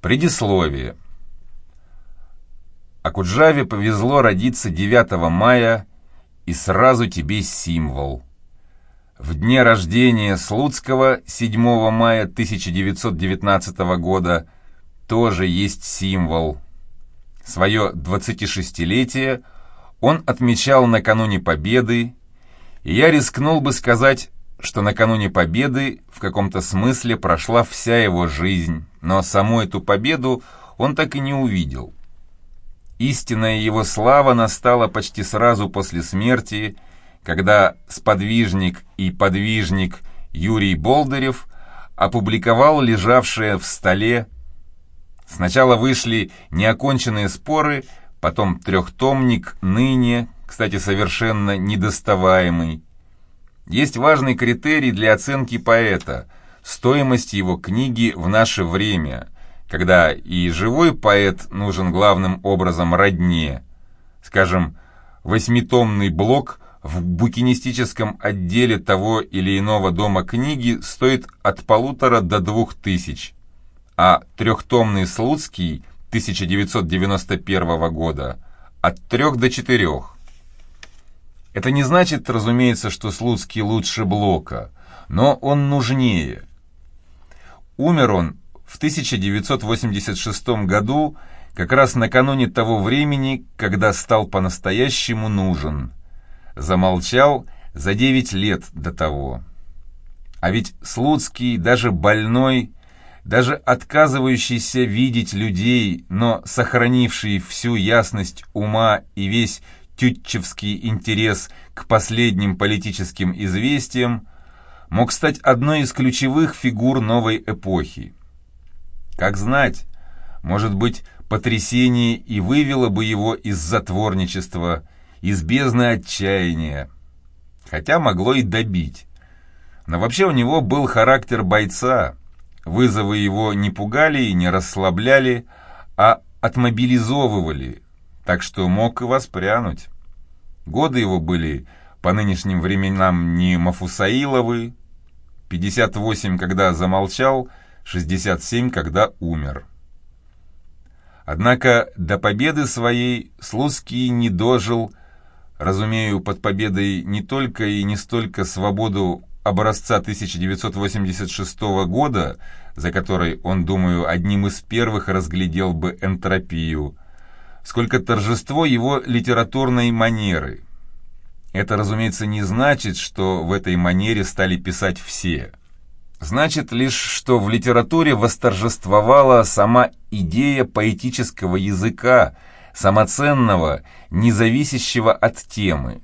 Предисловие. Акуджаве повезло родиться 9 мая, и сразу тебе символ. В дне рождения Слуцкого 7 мая 1919 года тоже есть символ. Свое 26-летие он отмечал накануне Победы, и я рискнул бы сказать, что накануне Победы в каком-то смысле прошла вся его жизнь, но саму эту победу он так и не увидел. Истинная его слава настала почти сразу после смерти, когда сподвижник и подвижник Юрий Болдырев опубликовал лежавшее в столе. Сначала вышли неоконченные споры, потом трехтомник «Ныне», кстати, совершенно недоставаемый. Есть важный критерий для оценки поэта – стоимость его книги в наше время – когда и живой поэт нужен главным образом родне. Скажем, восьмитомный блок в букинистическом отделе того или иного дома книги стоит от полутора до двух тысяч, а трехтомный Слуцкий 1991 года от трех до четырех. Это не значит, разумеется, что Слуцкий лучше Блока, но он нужнее. Умер он в 1986 году, как раз накануне того времени, когда стал по-настоящему нужен. Замолчал за 9 лет до того. А ведь Слуцкий, даже больной, даже отказывающийся видеть людей, но сохранивший всю ясность ума и весь тютчевский интерес к последним политическим известиям, мог стать одной из ключевых фигур новой эпохи. Как знать, может быть, потрясение и вывело бы его из затворничества, из бездны отчаяния. Хотя могло и добить. Но вообще у него был характер бойца. Вызовы его не пугали и не расслабляли, а отмобилизовывали, так что мог и воспрянуть. Годы его были по нынешним временам не Мафусаиловы, 58, когда замолчал, 67, когда умер. Однако до победы своей Слуцкий не дожил, разумею, под победой не только и не столько свободу образца 1986 года, за которой он, думаю, одним из первых разглядел бы энтропию, сколько торжество его литературной манеры. Это, разумеется, не значит, что в этой манере стали писать все значит лишь, что в литературе восторжествовала сама идея поэтического языка, самоценного, независящего от темы.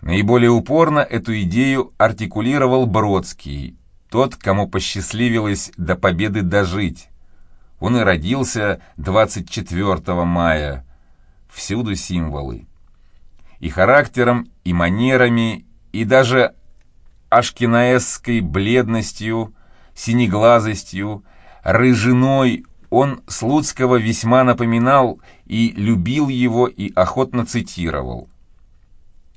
Наиболее упорно эту идею артикулировал Бродский, тот, кому посчастливилось до победы дожить. Он и родился 24 мая. Всюду символы. И характером, и манерами, и даже ашкенаэсской бледностью, синеглазостью, рыжиной он Слуцкого весьма напоминал и любил его и охотно цитировал.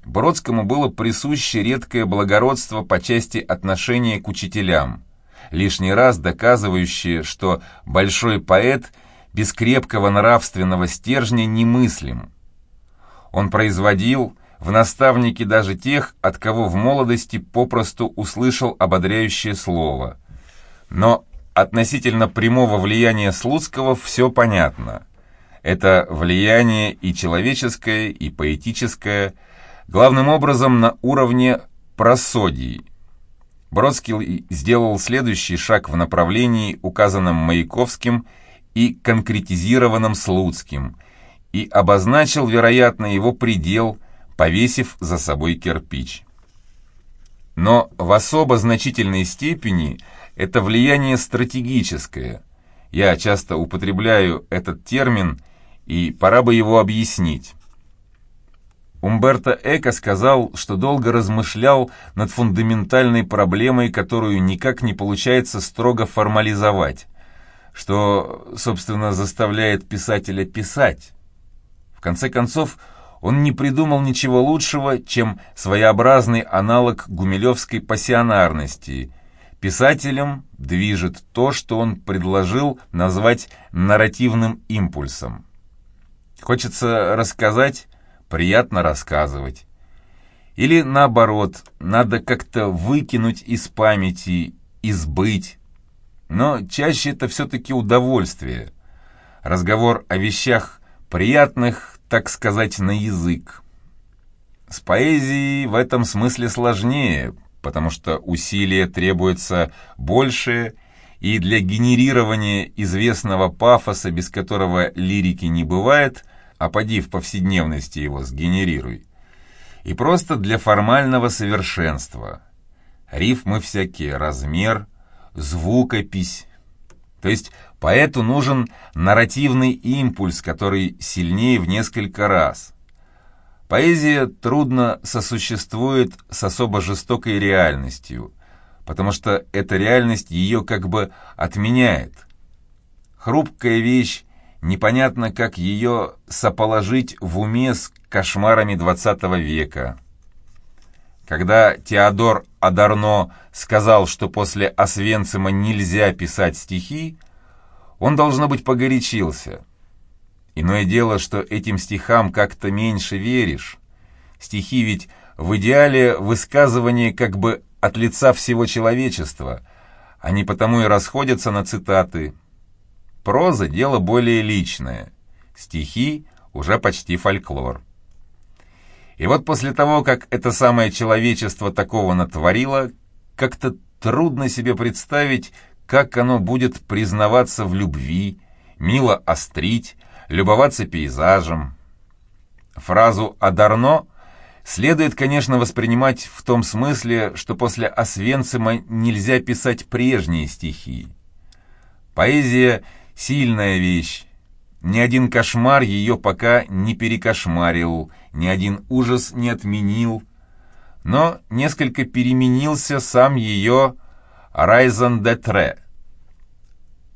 Бродскому было присуще редкое благородство по части отношения к учителям, лишний раз доказывающее, что большой поэт без крепкого нравственного стержня немыслим. Он производил в наставники даже тех, от кого в молодости попросту услышал ободряющее слово. Но относительно прямого влияния Слуцкого все понятно. Это влияние и человеческое, и поэтическое, главным образом на уровне просодии. Бродский сделал следующий шаг в направлении, указанном Маяковским и конкретизированном Слуцким, и обозначил, вероятно, его предел – повесив за собой кирпич. Но в особо значительной степени это влияние стратегическое. Я часто употребляю этот термин, и пора бы его объяснить. Умберто Эко сказал, что долго размышлял над фундаментальной проблемой, которую никак не получается строго формализовать, что, собственно, заставляет писателя писать. В конце концов, он не придумал ничего лучшего, чем своеобразный аналог гумилевской пассионарности – Писателем движет то, что он предложил назвать нарративным импульсом. Хочется рассказать, приятно рассказывать. Или наоборот, надо как-то выкинуть из памяти, избыть. Но чаще это все-таки удовольствие. Разговор о вещах приятных, так сказать, на язык. С поэзией в этом смысле сложнее, потому что усилия требуются больше, и для генерирования известного пафоса, без которого лирики не бывает, а поди в повседневности его сгенерируй, и просто для формального совершенства. Рифмы всякие, размер, звукопись. То есть поэту нужен нарративный импульс, который сильнее в несколько раз – Поэзия трудно сосуществует с особо жестокой реальностью, потому что эта реальность ее как бы отменяет. Хрупкая вещь, непонятно, как ее соположить в уме с кошмарами XX века. Когда Теодор Адарно сказал, что после Освенцима нельзя писать стихи, он, должно быть, погорячился – Иное дело, что этим стихам как-то меньше веришь. Стихи ведь в идеале высказывание как бы от лица всего человечества. Они потому и расходятся на цитаты. Проза – дело более личное. Стихи – уже почти фольклор. И вот после того, как это самое человечество такого натворило, как-то трудно себе представить, как оно будет признаваться в любви, мило острить, любоваться пейзажем. Фразу «Адарно» следует, конечно, воспринимать в том смысле, что после Освенцима нельзя писать прежние стихи. Поэзия — сильная вещь. Ни один кошмар ее пока не перекошмарил, ни один ужас не отменил. Но несколько переменился сам ее «Райзен де Тре»,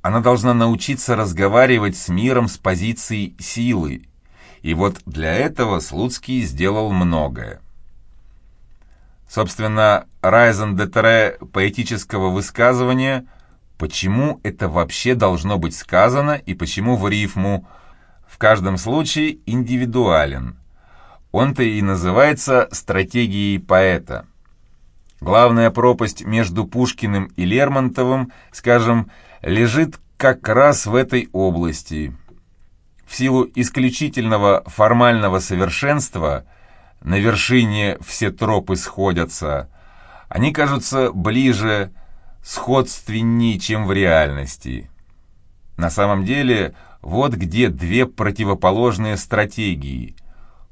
она должна научиться разговаривать с миром с позиции силы. И вот для этого Слуцкий сделал многое. Собственно, Райзен де Тере поэтического высказывания «почему это вообще должно быть сказано и почему в рифму» в каждом случае индивидуален. Он-то и называется стратегией поэта. Главная пропасть между Пушкиным и Лермонтовым, скажем, лежит как раз в этой области. В силу исключительного формального совершенства на вершине все тропы сходятся, они кажутся ближе, сходственней, чем в реальности. На самом деле, вот где две противоположные стратегии.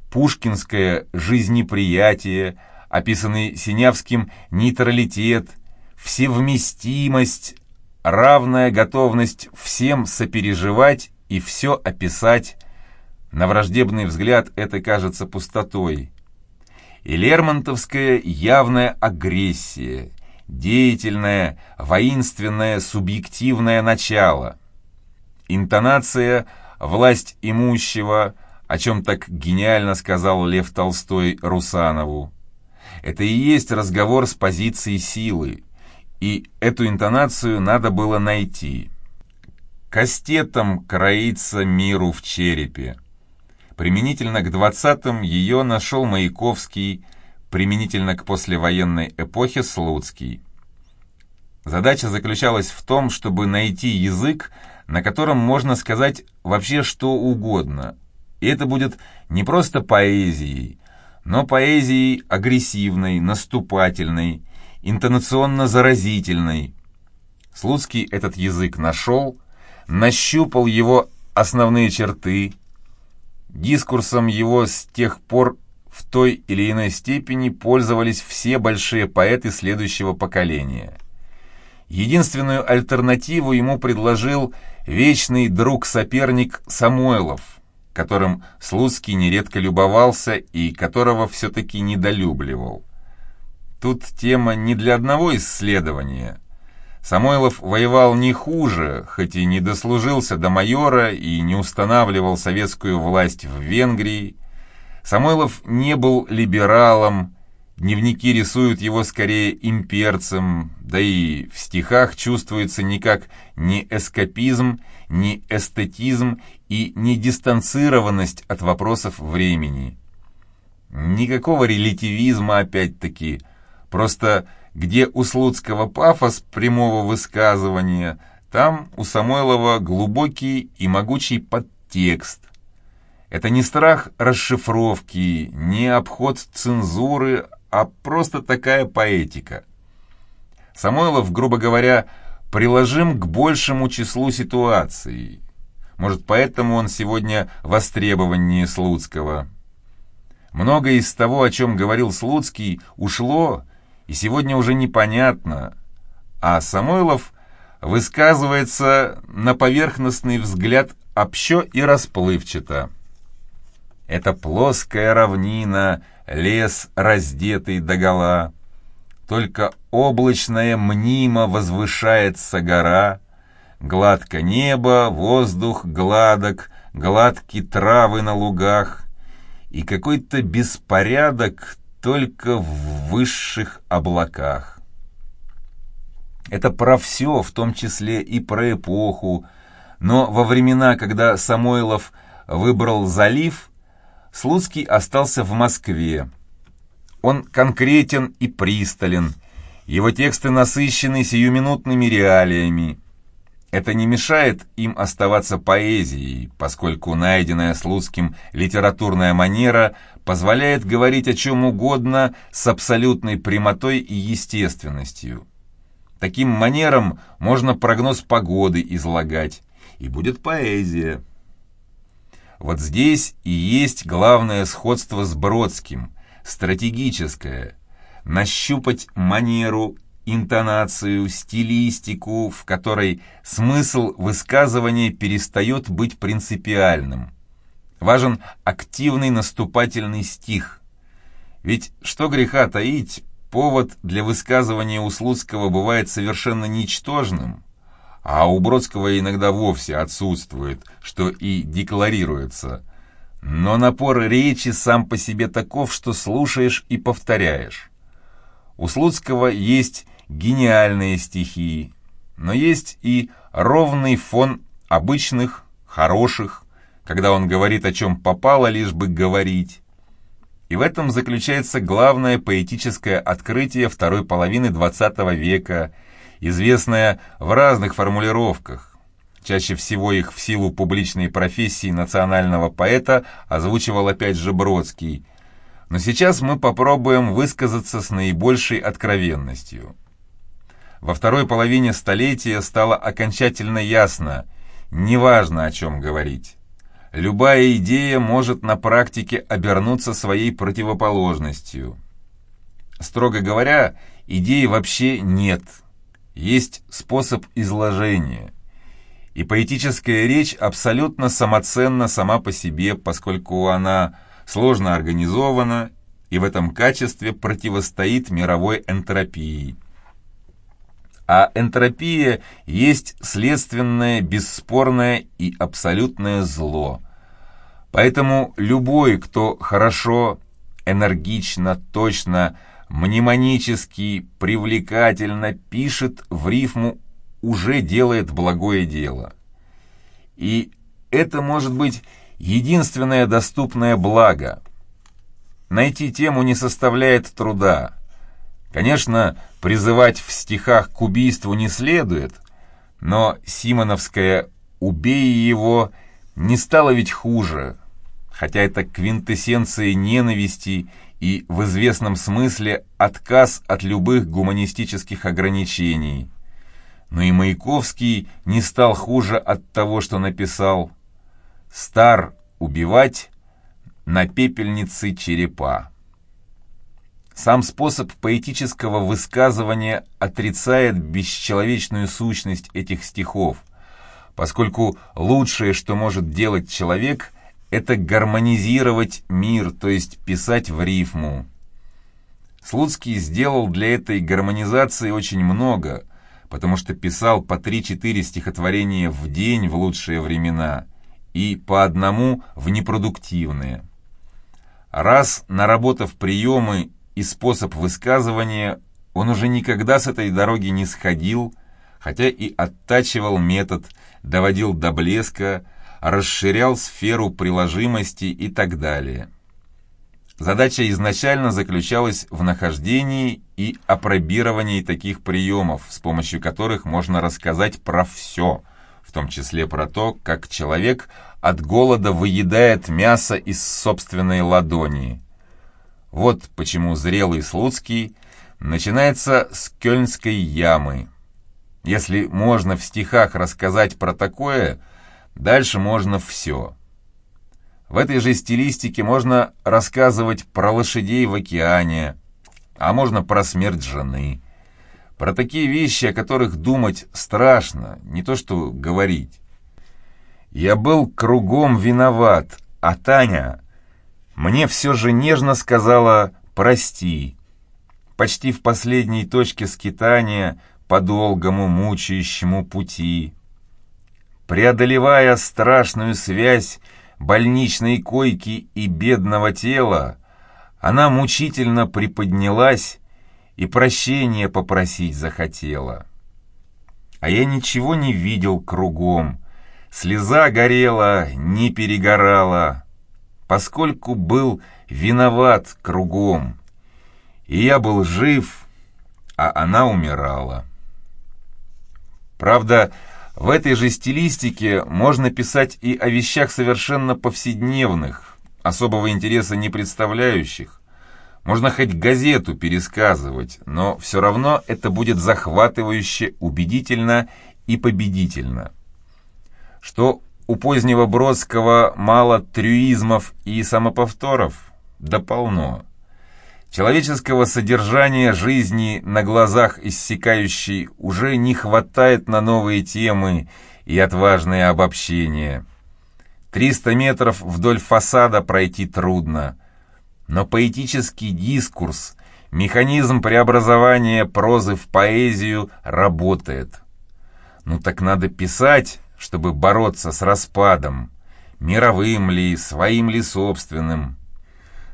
Пушкинское жизнеприятие, описанный Синявским нейтралитет, всевместимость, равная готовность всем сопереживать и все описать. На враждебный взгляд это кажется пустотой. И Лермонтовская явная агрессия, деятельное, воинственное, субъективное начало. Интонация «власть имущего», о чем так гениально сказал Лев Толстой Русанову. Это и есть разговор с позиции силы, и эту интонацию надо было найти. Кастетом кроится миру в черепе. Применительно к двадцатым ее нашел Маяковский, применительно к послевоенной эпохе Слуцкий. Задача заключалась в том, чтобы найти язык, на котором можно сказать вообще что угодно. И это будет не просто поэзией, но поэзией агрессивной, наступательной, интонационно заразительной. Слуцкий этот язык нашел, нащупал его основные черты. Дискурсом его с тех пор в той или иной степени пользовались все большие поэты следующего поколения. Единственную альтернативу ему предложил вечный друг-соперник Самойлов, которым Слуцкий нередко любовался и которого все-таки недолюбливал. Тут тема не для одного исследования. Самойлов воевал не хуже, хоть и не дослужился до майора и не устанавливал советскую власть в Венгрии. Самойлов не был либералом, Дневники рисуют его скорее имперцем, да и в стихах чувствуется никак не эскапизм, не эстетизм и не дистанцированность от вопросов времени. Никакого релятивизма опять-таки, просто где у Слуцкого пафос прямого высказывания, там у Самойлова глубокий и могучий подтекст. Это не страх расшифровки, не обход цензуры, а просто такая поэтика. Самойлов, грубо говоря, приложим к большему числу ситуаций. Может, поэтому он сегодня востребованнее Слуцкого. Многое из того, о чем говорил Слуцкий, ушло, и сегодня уже непонятно. А Самойлов высказывается на поверхностный взгляд общо и расплывчато. Это плоская равнина, лес, раздетый догола. Только облачная мнимо возвышается гора, Гладко небо, воздух гладок, Гладки травы на лугах, И какой-то беспорядок Только в высших облаках. Это про все, в том числе и про эпоху, но во времена, когда Самойлов выбрал залив, Слуцкий остался в Москве. Он конкретен и пристален, его тексты насыщены сиюминутными реалиями. Это не мешает им оставаться поэзией, поскольку найденная Слуцким литературная манера позволяет говорить о чем угодно с абсолютной прямотой и естественностью. Таким манером можно прогноз погоды излагать, и будет поэзия. Вот здесь и есть главное сходство с Бродским, стратегическое. Нащупать манеру, интонацию, стилистику, в которой смысл высказывания перестает быть принципиальным. Важен активный наступательный стих. Ведь что греха таить, повод для высказывания у Слуцкого бывает совершенно ничтожным – а у Бродского иногда вовсе отсутствует, что и декларируется. Но напор речи сам по себе таков, что слушаешь и повторяешь. У Слуцкого есть гениальные стихи, но есть и ровный фон обычных, хороших, когда он говорит о чем попало, лишь бы говорить. И в этом заключается главное поэтическое открытие второй половины XX века – известная в разных формулировках. Чаще всего их в силу публичной профессии национального поэта озвучивал опять же Бродский. Но сейчас мы попробуем высказаться с наибольшей откровенностью. Во второй половине столетия стало окончательно ясно, неважно о чем говорить. Любая идея может на практике обернуться своей противоположностью. Строго говоря, идеи вообще нет – есть способ изложения. И поэтическая речь абсолютно самоценна сама по себе, поскольку она сложно организована и в этом качестве противостоит мировой энтропии. А энтропия есть следственное, бесспорное и абсолютное зло. Поэтому любой, кто хорошо, энергично, точно мнемонически, привлекательно пишет в рифму уже делает благое дело. И это может быть единственное доступное благо. Найти тему не составляет труда. Конечно, призывать в стихах к убийству не следует, но Симоновская «убей его» не стало ведь хуже, хотя это квинтэссенция ненависти и в известном смысле отказ от любых гуманистических ограничений. Но и Маяковский не стал хуже от того, что написал «Стар убивать на пепельнице черепа». Сам способ поэтического высказывания отрицает бесчеловечную сущность этих стихов, поскольку лучшее, что может делать человек – это гармонизировать мир, то есть писать в рифму. Слуцкий сделал для этой гармонизации очень много, потому что писал по 3-4 стихотворения в день в лучшие времена и по одному в непродуктивные. Раз наработав приемы и способ высказывания, он уже никогда с этой дороги не сходил, хотя и оттачивал метод, доводил до блеска, расширял сферу приложимости и так далее. Задача изначально заключалась в нахождении и опробировании таких приемов, с помощью которых можно рассказать про все, в том числе про то, как человек от голода выедает мясо из собственной ладони. Вот почему зрелый Слуцкий начинается с Кёльнской ямы. Если можно в стихах рассказать про такое, дальше можно все. В этой же стилистике можно рассказывать про лошадей в океане, а можно про смерть жены. Про такие вещи, о которых думать страшно, не то что говорить. Я был кругом виноват, а Таня мне все же нежно сказала «прости». Почти в последней точке скитания по долгому мучающему пути. Преодолевая страшную связь, больничной койки и бедного тела, она мучительно приподнялась и прощения попросить захотела. А я ничего не видел кругом, слеза горела, не перегорала, поскольку был виноват кругом, и я был жив, а она умирала. Правда, в этой же стилистике можно писать и о вещах совершенно повседневных, особого интереса не представляющих. Можно хоть газету пересказывать, но все равно это будет захватывающе, убедительно и победительно. Что у позднего Бродского мало трюизмов и самоповторов? Да полно. Человеческого содержания жизни на глазах иссякающей уже не хватает на новые темы и отважные обобщения. Триста метров вдоль фасада пройти трудно, но поэтический дискурс, механизм преобразования прозы в поэзию работает. Ну так надо писать, чтобы бороться с распадом, мировым ли, своим ли собственным.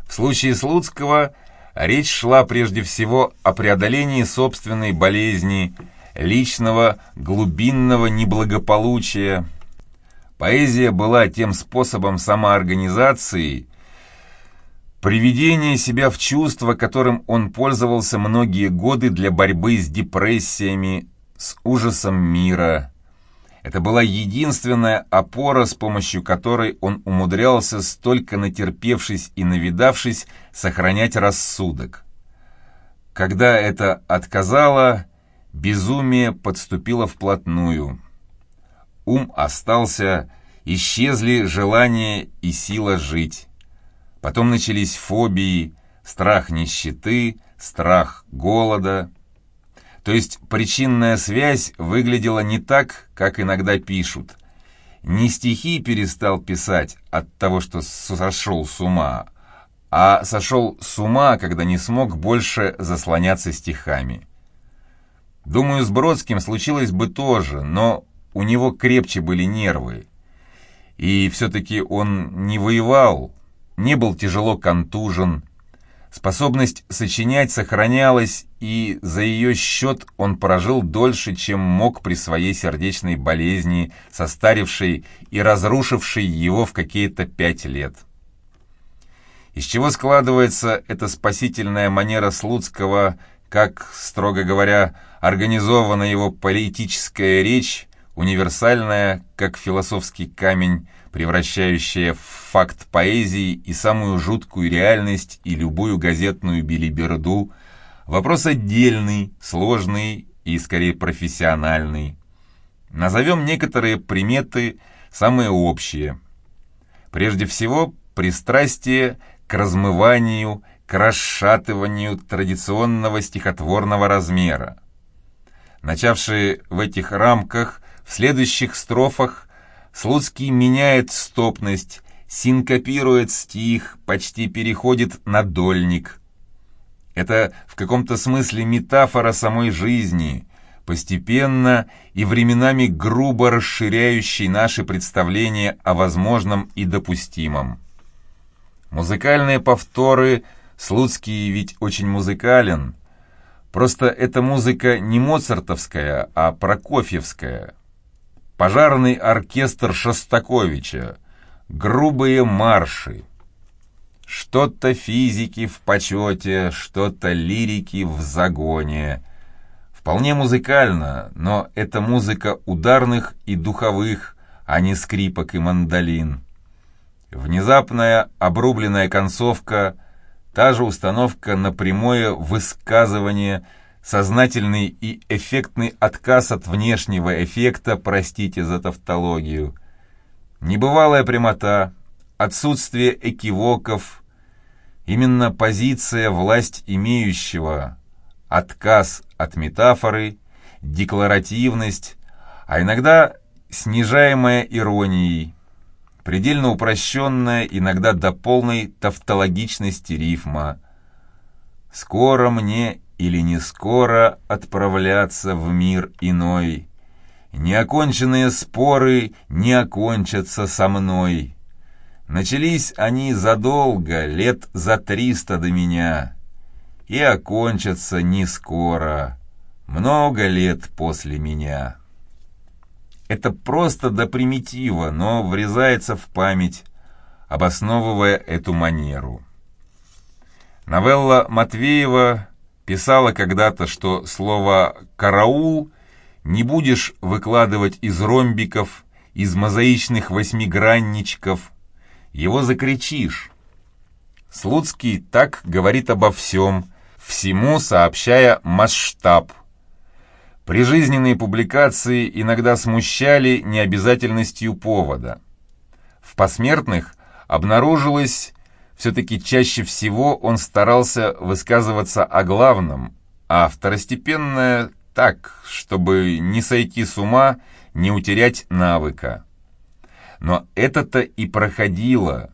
В случае Слуцкого – Речь шла прежде всего о преодолении собственной болезни, личного глубинного неблагополучия. Поэзия была тем способом самоорганизации, приведения себя в чувство, которым он пользовался многие годы для борьбы с депрессиями, с ужасом мира, это была единственная опора, с помощью которой он умудрялся, столько натерпевшись и навидавшись, сохранять рассудок. Когда это отказало, безумие подступило вплотную. Ум остался, исчезли желание и сила жить. Потом начались фобии, страх нищеты, страх голода – то есть причинная связь выглядела не так, как иногда пишут. Не стихи перестал писать от того, что сошел с ума, а сошел с ума, когда не смог больше заслоняться стихами. Думаю, с Бродским случилось бы тоже, но у него крепче были нервы. И все-таки он не воевал, не был тяжело контужен, Способность сочинять сохранялась, и за ее счет он прожил дольше, чем мог при своей сердечной болезни, состарившей и разрушившей его в какие-то пять лет. Из чего складывается эта спасительная манера Слуцкого, как, строго говоря, организована его политическая речь, универсальная, как философский камень, превращающая в факт поэзии и самую жуткую реальность и любую газетную билиберду, вопрос отдельный, сложный и скорее профессиональный. Назовем некоторые приметы, самые общие. Прежде всего, пристрастие к размыванию, к расшатыванию традиционного стихотворного размера. Начавшие в этих рамках, в следующих строфах Слуцкий меняет стопность, синкопирует стих, почти переходит на дольник. Это в каком-то смысле метафора самой жизни, постепенно и временами грубо расширяющей наши представления о возможном и допустимом. Музыкальные повторы Слуцкий ведь очень музыкален. Просто эта музыка не моцартовская, а прокофьевская. Пожарный оркестр Шостаковича, грубые марши. Что-то физики в почете, что-то лирики в загоне. Вполне музыкально, но это музыка ударных и духовых, а не скрипок и мандолин. Внезапная обрубленная концовка, та же установка на прямое высказывание, сознательный и эффектный отказ от внешнего эффекта, простите за тавтологию. Небывалая прямота, отсутствие экивоков, именно позиция власть имеющего, отказ от метафоры, декларативность, а иногда снижаемая иронией, предельно упрощенная иногда до полной тавтологичности рифма. «Скоро мне или не скоро отправляться в мир иной. Неоконченные споры не окончатся со мной. Начались они задолго, лет за триста до меня, и окончатся не скоро, много лет после меня». Это просто до примитива, но врезается в память, обосновывая эту манеру. Новелла Матвеева писала когда-то, что слово «караул» не будешь выкладывать из ромбиков, из мозаичных восьмигранничков, его закричишь. Слуцкий так говорит обо всем, всему сообщая масштаб – Прижизненные публикации иногда смущали необязательностью повода. В посмертных обнаружилось, все-таки чаще всего он старался высказываться о главном, а второстепенное так, чтобы не сойти с ума, не утерять навыка. Но это-то и проходило.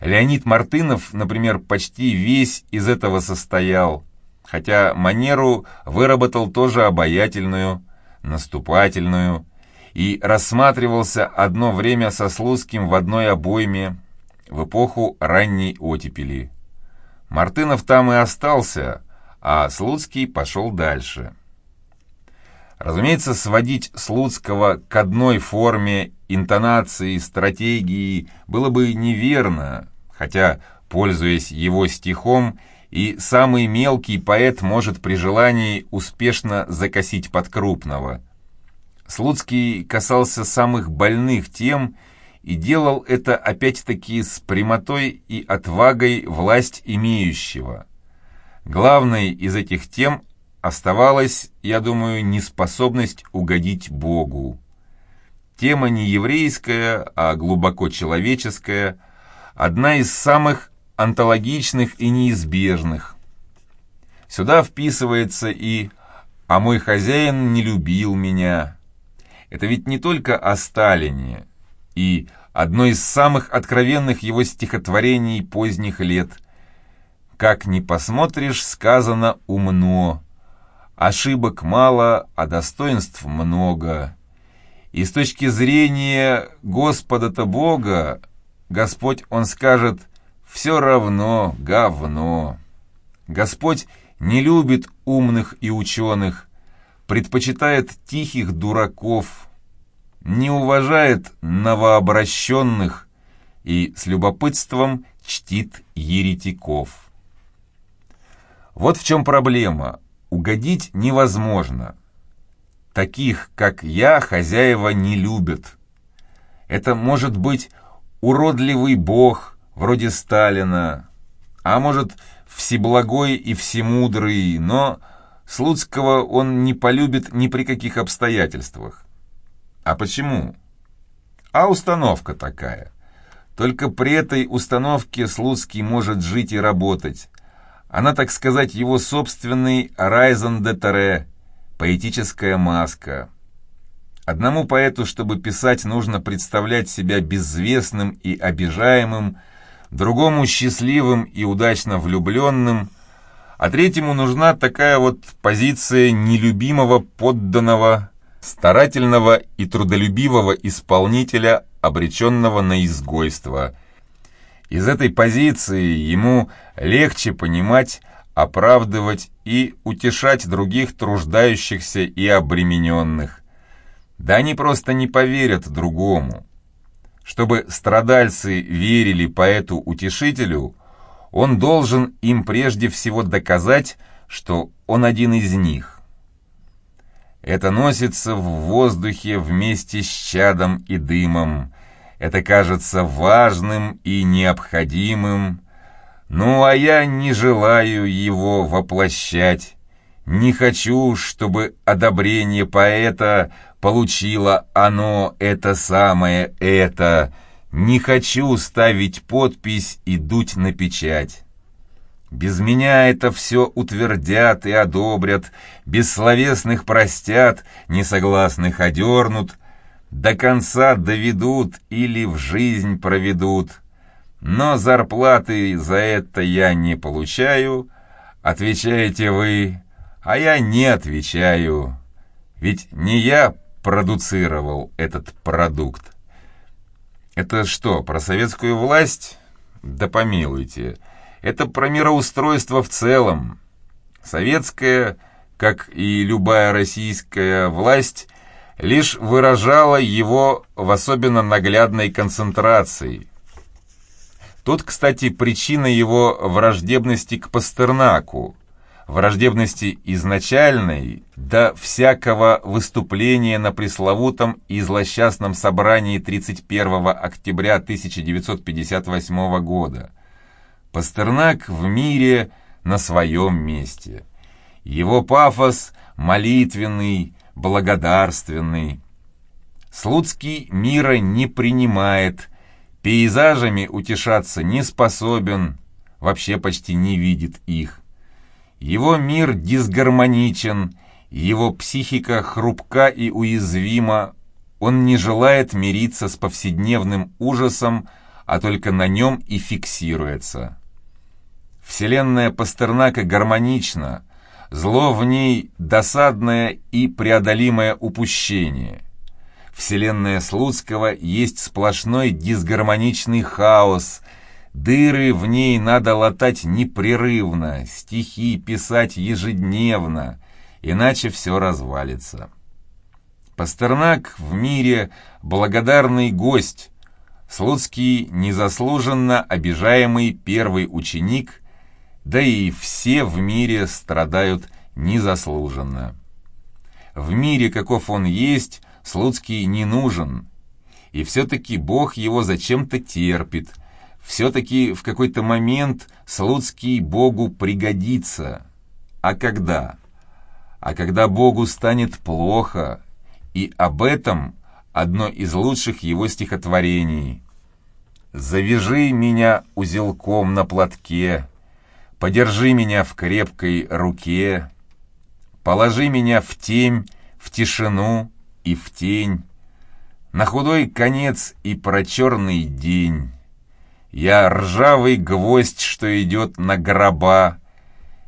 Леонид Мартынов, например, почти весь из этого состоял, хотя манеру выработал тоже обаятельную, наступательную, и рассматривался одно время со Слуцким в одной обойме в эпоху ранней оттепели. Мартынов там и остался, а Слуцкий пошел дальше. Разумеется, сводить Слуцкого к одной форме, интонации, стратегии было бы неверно, хотя, пользуясь его стихом, и самый мелкий поэт может при желании успешно закосить под крупного. Слуцкий касался самых больных тем и делал это опять-таки с прямотой и отвагой власть имеющего. Главной из этих тем оставалась, я думаю, неспособность угодить Богу. Тема не еврейская, а глубоко человеческая, одна из самых антологичных и неизбежных. Сюда вписывается и «А мой хозяин не любил меня». Это ведь не только о Сталине, и одно из самых откровенных его стихотворений поздних лет. «Как ни посмотришь, сказано умно, ошибок мало, а достоинств много». И с точки зрения Господа-то Бога, Господь, Он скажет – все равно говно. Господь не любит умных и ученых, предпочитает тихих дураков, не уважает новообращенных и с любопытством чтит еретиков. Вот в чем проблема. Угодить невозможно. Таких, как я, хозяева не любят. Это может быть уродливый бог – вроде Сталина, а может, всеблагой и всемудрый, но Слуцкого он не полюбит ни при каких обстоятельствах. А почему? А установка такая. Только при этой установке Слуцкий может жить и работать. Она, так сказать, его собственный Райзен де Таре, поэтическая маска. Одному поэту, чтобы писать, нужно представлять себя безвестным и обижаемым, другому счастливым и удачно влюбленным, а третьему нужна такая вот позиция нелюбимого подданного, старательного и трудолюбивого исполнителя, обреченного на изгойство. Из этой позиции ему легче понимать, оправдывать и утешать других труждающихся и обремененных. Да они просто не поверят другому. Чтобы страдальцы верили поэту-утешителю, он должен им прежде всего доказать, что он один из них. Это носится в воздухе вместе с чадом и дымом. Это кажется важным и необходимым. Ну, а я не желаю его воплощать. Не хочу, чтобы одобрение поэта получило оно это самое это. Не хочу ставить подпись и дуть на печать. Без меня это все утвердят и одобрят, бессловесных простят, несогласных одернут, до конца доведут или в жизнь проведут. Но зарплаты за это я не получаю, отвечаете вы, а я не отвечаю. Ведь не я продуцировал этот продукт. Это что, про советскую власть? Да помилуйте. Это про мироустройство в целом. Советская, как и любая российская власть, лишь выражала его в особенно наглядной концентрации. Тут, кстати, причина его враждебности к Пастернаку, враждебности изначальной до всякого выступления на пресловутом и злосчастном собрании 31 октября 1958 года – Пастернак в мире на своем месте. Его пафос молитвенный, благодарственный. Слуцкий мира не принимает, пейзажами утешаться не способен, вообще почти не видит их. Его мир дисгармоничен, его психика хрупка и уязвима, он не желает мириться с повседневным ужасом, а только на нем и фиксируется. Вселенная Пастернака гармонична, зло в ней досадное и преодолимое упущение. Вселенная Слуцкого есть сплошной дисгармоничный хаос, дыры в ней надо латать непрерывно, стихи писать ежедневно, иначе все развалится. Пастернак в мире благодарный гость, Слуцкий незаслуженно обижаемый первый ученик – да и все в мире страдают незаслуженно. В мире, каков он есть, Слуцкий не нужен. И все-таки Бог его зачем-то терпит. Все-таки в какой-то момент Слуцкий Богу пригодится. А когда? А когда Богу станет плохо, и об этом одно из лучших его стихотворений. «Завяжи меня узелком на платке, Подержи меня в крепкой руке, Положи меня в тень, в тишину и в тень, На худой конец и про черный день. Я ржавый гвоздь, что идет на гроба,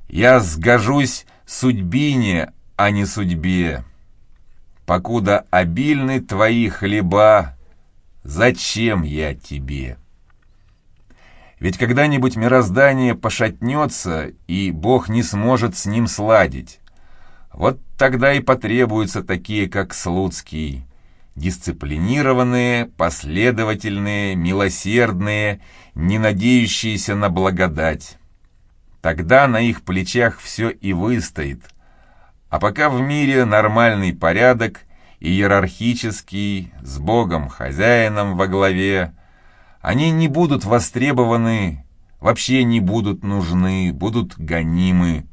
Я сгожусь судьбине, а не судьбе. Покуда обильны твои хлеба, Зачем я тебе?» Ведь когда-нибудь мироздание пошатнется, и Бог не сможет с ним сладить. Вот тогда и потребуются такие, как Слуцкий, дисциплинированные, последовательные, милосердные, не надеющиеся на благодать. Тогда на их плечах все и выстоит. А пока в мире нормальный порядок, иерархический, с Богом-хозяином во главе, они не будут востребованы, вообще не будут нужны, будут гонимы.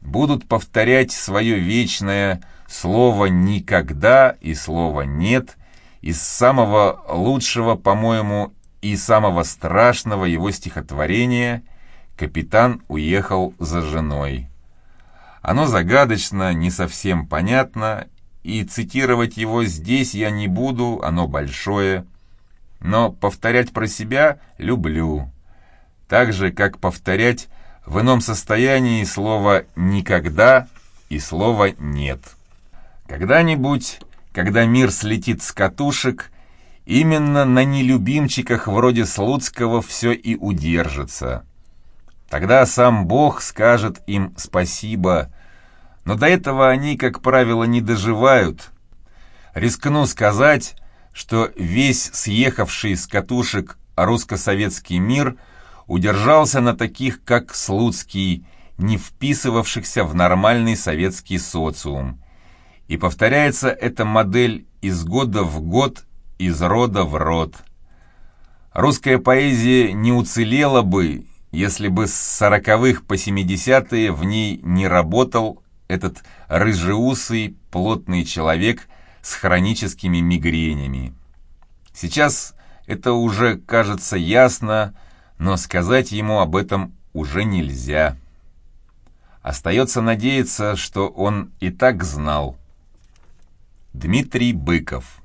Будут повторять свое вечное слово «никогда» и слово «нет» из самого лучшего, по-моему, и самого страшного его стихотворения «Капитан уехал за женой». Оно загадочно, не совсем понятно, и цитировать его здесь я не буду, оно большое – но повторять про себя люблю. Так же, как повторять в ином состоянии слово «никогда» и слово «нет». Когда-нибудь, когда мир слетит с катушек, Именно на нелюбимчиках вроде Слуцкого все и удержится. Тогда сам Бог скажет им спасибо, но до этого они, как правило, не доживают. Рискну сказать, что весь съехавший с катушек русско-советский мир удержался на таких, как Слуцкий, не вписывавшихся в нормальный советский социум. И повторяется эта модель из года в год из рода в род. Русская поэзия не уцелела бы, если бы с сороковых по семидесятые в ней не работал этот рыжеусый плотный человек с хроническими мигренями. Сейчас это уже кажется ясно, но сказать ему об этом уже нельзя. Остается надеяться, что он и так знал. Дмитрий Быков